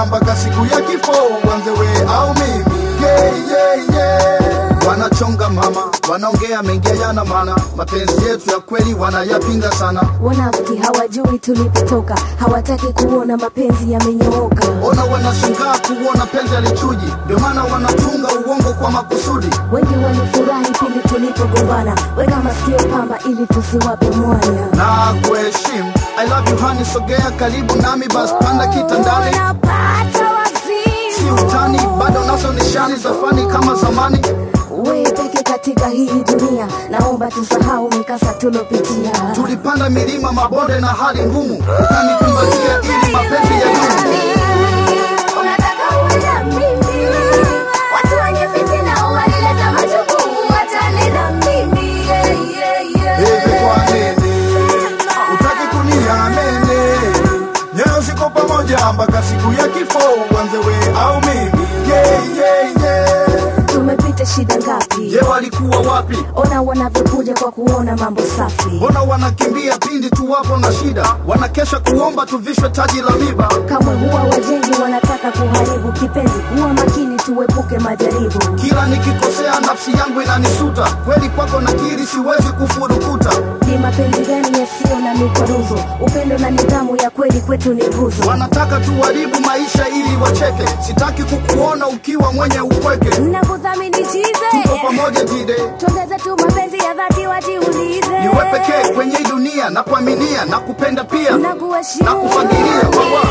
nyoyo mpaka siku ya kifo uanze we au mimi. Yeah, yeah, yeah. wanachonga mama wanaongea mengia yana maana. Mapenzi yetu ya kweli wanayapinga sana. Wanafiki hawajui tulipotoka hawataki kuona mapenzi yamenyooka. Ona wanashangaa kuona penzi alichuji ndio maana wanatunga uongo kwa makusudi. Wengi walifurahi pindi tulipogombana. Weka masikio pamba ili tusiwape mwanya. Na kuheshimu i love you honey sogea karibu nami bas, panda kitandani. Si utani bado nazo nishani za fani kama zamani. Wewe peke katika hii dunia naomba tusahau mikasa tulopitia. Tulipanda milima mabonde na hali ngumu pamoja mpaka siku ya kifo uanze we au mimi yeah, yeah. Tumepita shida ngapi? Je walikuwa wapi? Ona wanavyokuja kwa kuona mambo safi. Ona wanakimbia pindi tu wapo na shida? Wanakesha kuomba tuvishwe taji la miba. Kamwe huwa wajengi wanataka kuharibu kipenzi huwa makini tuepuke majaribu. Kila nikikosea nafsi yangu inanisuta. Kweli kwako nakiri siwezi kufurukuta. Ni mapenzi gani yasiyo na mikwaruzo? Upendo na nidhamu ya kweli kwetu ni nguzo. Wanataka tuharibu maisha ili wacheke. Sitaki kukuona ukiwa mwenye upweke. Nakudhamini tuko pamoja jide tuongeze tu mapenzi ya dhati wajiulize. Niwe pekee kwenye hii dunia na kuaminia na kupenda pia na kuheshimu. na kufagilia wawa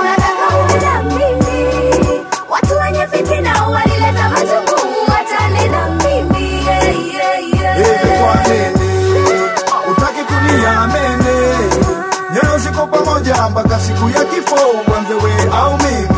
unataka uwe mimi? Watu wenye fitina walileta majukumu watanena mimi. Yeah, yeah, yeah. hivi kwa nini? Utaki kuniamini nyoyo ziko pamoja mpaka siku ya kifo uanze we au mimi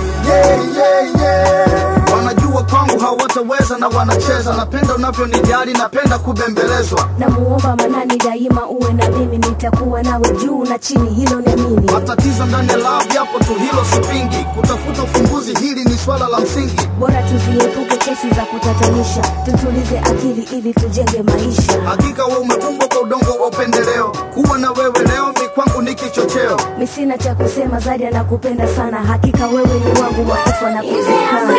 na wanacheza. Napenda unavyonijali napenda kubembelezwa. Namuomba manani daima uwe na mimi nitakuwa nawe juu na chini hilo niamini matatizo ndani ya love yapo tu hilo sipingi kutafuta ufumbuzi hili ni swala la msingi. Bora tuziepuke kesi za kutatanisha. Tutulize akili ili tujenge maisha. Hakika wewe umekumbwa kwa udongo wa upendeleo. Kuwa na wewe leo mi kwangu ni kichocheo. Mi sina cha kusema zaidi anakupenda sana. Hakika wewe ni wangu wa kufa na kuzikana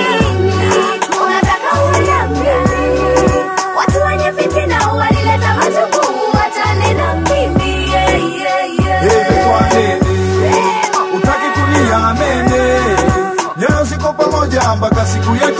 Mamba kwa siku ya